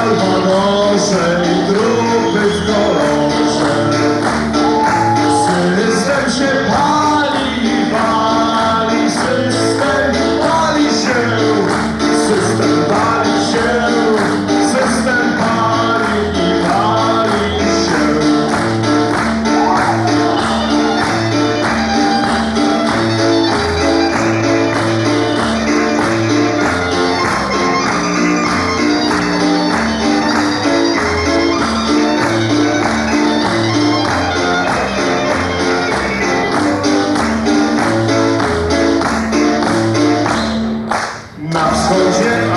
Salwadorze i trupy Mas hoje é